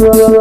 Whoa.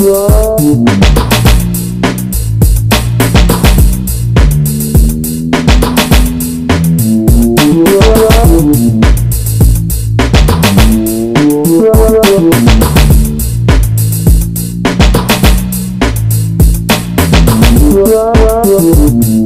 Whoa, whoa.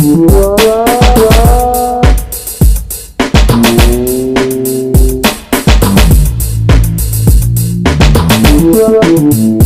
Thank you.